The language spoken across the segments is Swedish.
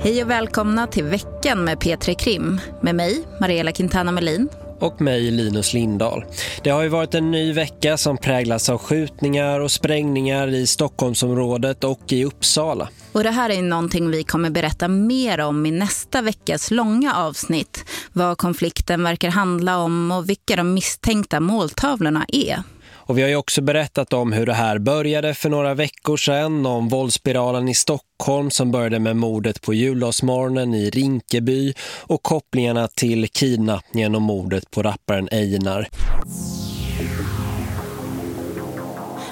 Hej och välkomna till veckan med Petri Krim. Med mig, Mariella Quintana Melin. Och mig, Linus Lindahl. Det har ju varit en ny vecka som präglas av skjutningar och sprängningar i Stockholmsområdet och i Uppsala. Och det här är någonting vi kommer berätta mer om i nästa veckas långa avsnitt. Vad konflikten verkar handla om och vilka de misstänkta måltavlorna är. Och vi har ju också berättat om hur det här började för några veckor sedan. Om våldsspiralen i Stockholm som började med mordet på juldagsmorgonen i Rinkeby. Och kopplingarna till kidnappningen och mordet på rapparen Einar.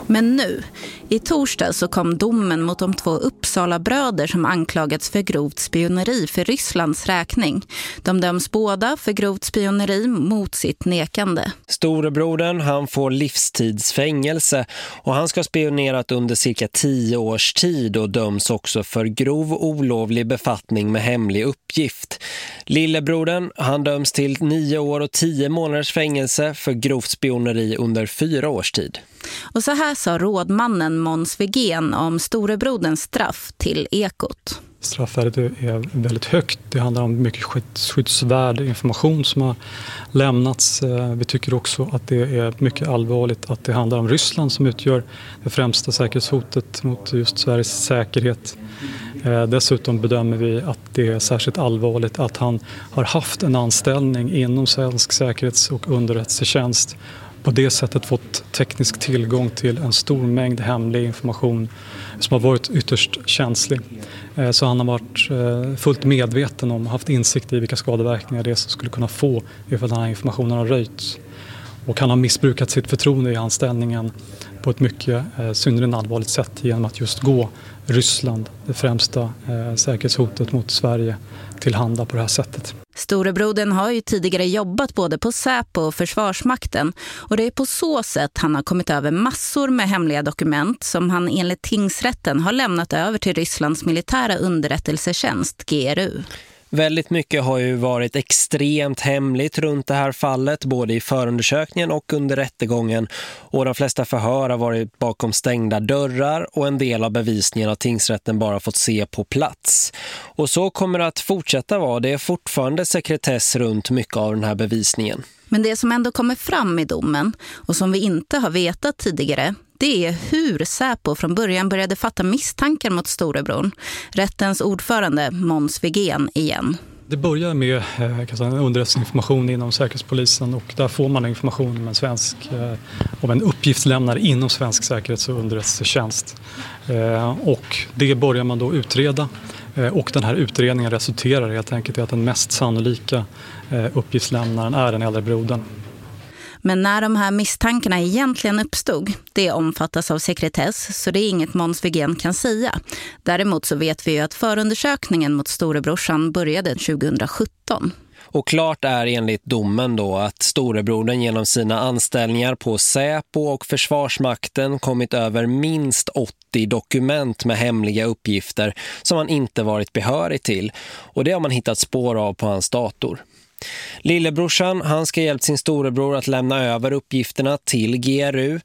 Men nu, i torsdag så kom domen mot de två Uppsala-bröder som anklagats för grovt spioneri för Rysslands räkning. De döms båda för grovt spioneri mot sitt nekande. Storebrodern han får livstidsfängelse och han ska ha spionerat under cirka tio års tid och döms också för grov olovlig befattning med hemlig uppgift. Lillebrodern han döms till nio år och tio månaders fängelse för grovt spioneri under fyra års tid. Och så här sa rådmannen Måns Wegen om storebroderns straff till Ekot. Straffvärdet är väldigt högt. Det handlar om mycket skyddsvärd information som har lämnats. Eh, vi tycker också att det är mycket allvarligt att det handlar om Ryssland som utgör det främsta säkerhetshotet mot just Sveriges säkerhet. Eh, dessutom bedömer vi att det är särskilt allvarligt att han har haft en anställning inom svensk säkerhets- och underrättelsetjänst på det sättet fått teknisk tillgång till en stor mängd hemlig information som har varit ytterst känslig. Eh, så han har varit eh, fullt medveten om och haft insikt i vilka skadeverkningar det skulle kunna få ifall den här informationen har röjts. Och han har missbrukat sitt förtroende i anställningen på ett mycket eh, synnerligen allvarligt sätt genom att just gå Ryssland, det främsta eh, säkerhetshotet mot Sverige, tillhanda på det här sättet. Storebrodern har ju tidigare jobbat både på Säpo och Försvarsmakten och det är på så sätt han har kommit över massor med hemliga dokument som han enligt tingsrätten har lämnat över till Rysslands militära underrättelsetjänst, GRU. Väldigt mycket har ju varit extremt hemligt runt det här fallet, både i förundersökningen och under rättegången. Och de flesta förhör har varit bakom stängda dörrar och en del av bevisningen har tingsrätten bara fått se på plats. Och så kommer det att fortsätta vara. Det är fortfarande sekretess runt mycket av den här bevisningen. Men det som ändå kommer fram i domen och som vi inte har vetat tidigare det är hur Säpo från början började fatta misstankar mot storebror. Rättens ordförande Måns Wigén, igen. Det börjar med eh, underrättelseinformation inom Säkerhetspolisen och där får man information om en, svensk, eh, om en uppgiftslämnare inom svensk säkerhets- och underrättelsetjänst. Eh, och det börjar man då utreda och den här utredningen resulterar helt enkelt i att den mest sannolika uppgiftslämnaren är den äldre brodern. Men när de här misstankarna egentligen uppstod, det omfattas av sekretess så det är inget Måns Wigén kan säga. Däremot så vet vi ju att förundersökningen mot storebrorsan började 2017. Och klart är enligt domen då att storebrodern genom sina anställningar på Säpo och Försvarsmakten kommit över minst 80 dokument med hemliga uppgifter som han inte varit behörig till. Och det har man hittat spår av på hans dator. Lillebrorsan han ska hjälpt sin storebror att lämna över uppgifterna till GRU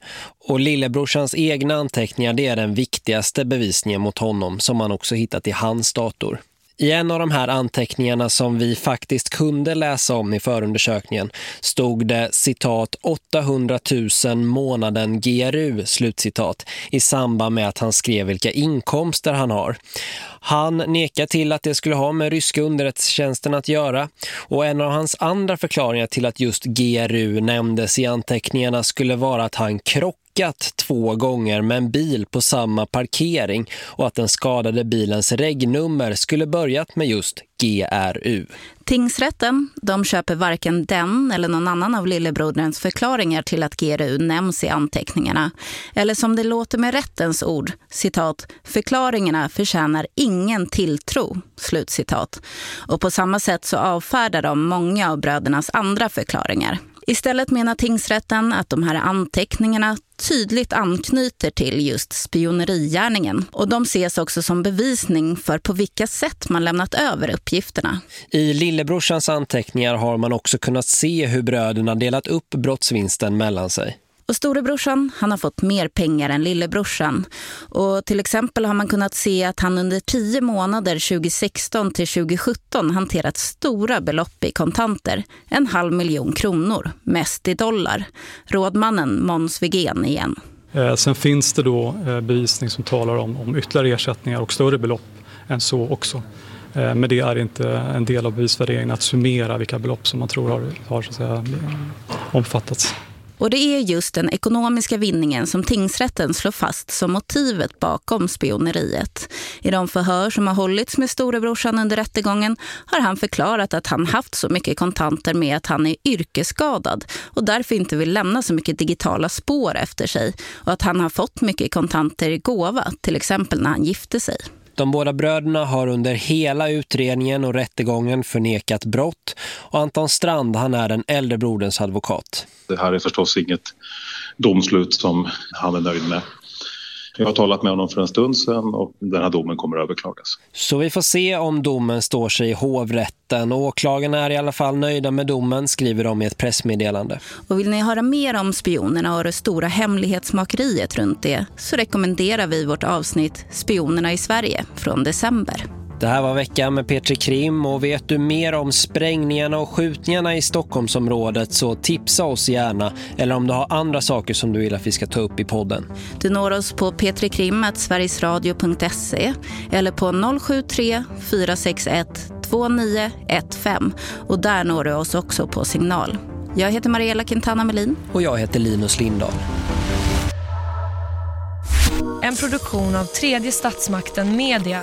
och lillebrorsans egna anteckningar det är den viktigaste bevisningen mot honom som man också hittat i hans dator. I en av de här anteckningarna som vi faktiskt kunde läsa om i förundersökningen stod det citat 800 000 månaden GRU slutcitat i samband med att han skrev vilka inkomster han har. Han nekar till att det skulle ha med ryska underrättelsetjänsten att göra och en av hans andra förklaringar till att just GRU nämndes i anteckningarna skulle vara att han krockade krockat två gånger med en bil på samma parkering och att den skadade bilens regnummer skulle börjat med just GRU. Tingsrätten de köper varken den eller någon annan av lillebroderns förklaringar till att GRU nämns i anteckningarna. Eller som det låter med rättens ord, citat, förklaringarna förtjänar ingen tilltro, slutcitat. Och på samma sätt så avfärdar de många av brödernas andra förklaringar. Istället menar tingsrätten att de här anteckningarna tydligt anknyter till just spionerigärningen och de ses också som bevisning för på vilka sätt man lämnat över uppgifterna. I lillebrorsans anteckningar har man också kunnat se hur bröderna delat upp brottsvinsten mellan sig. Och storebrorsan, han har fått mer pengar än lillebrorsan. Och till exempel har man kunnat se att han under tio månader 2016 till 2017 hanterat stora belopp i kontanter. En halv miljon kronor, mest i dollar. Rådmannen Måns Wigén igen. Eh, sen finns det då eh, bevisning som talar om, om ytterligare ersättningar och större belopp än så också. Eh, men det är inte en del av bevisvärderingen att summera vilka belopp som man tror har, har så att säga, omfattats. Och det är just den ekonomiska vinningen som tingsrätten slår fast som motivet bakom spioneriet. I de förhör som har hållits med storebrorsan under rättegången har han förklarat att han haft så mycket kontanter med att han är yrkesskadad och därför inte vill lämna så mycket digitala spår efter sig och att han har fått mycket kontanter i gåva, till exempel när han gifte sig. De båda bröderna har under hela utredningen och rättegången förnekat brott och Anton Strand han är den äldre broderns advokat. Det här är förstås inget domslut som han är nöjd med. Jag har talat med honom för en stund sedan och den här domen kommer att överklagas. Så vi får se om domen står sig i hovrätten. Åklagarna är i alla fall nöjda med domen, skriver de i ett pressmeddelande. Och vill ni höra mer om spionerna och det stora hemlighetsmakeriet runt det så rekommenderar vi vårt avsnitt Spionerna i Sverige från december. Det här var veckan med Petri Krim och vet du mer om sprängningarna och skjutningarna i Stockholmsområdet så tipsa oss gärna eller om du har andra saker som du vill att vi ska ta upp i podden. Du når oss på petrikrim.sverigesradio.se eller på 073 461 2915 och där når du oss också på signal. Jag heter Mariella Quintana Melin. Och jag heter Linus Lindahl. En produktion av tredje statsmakten Media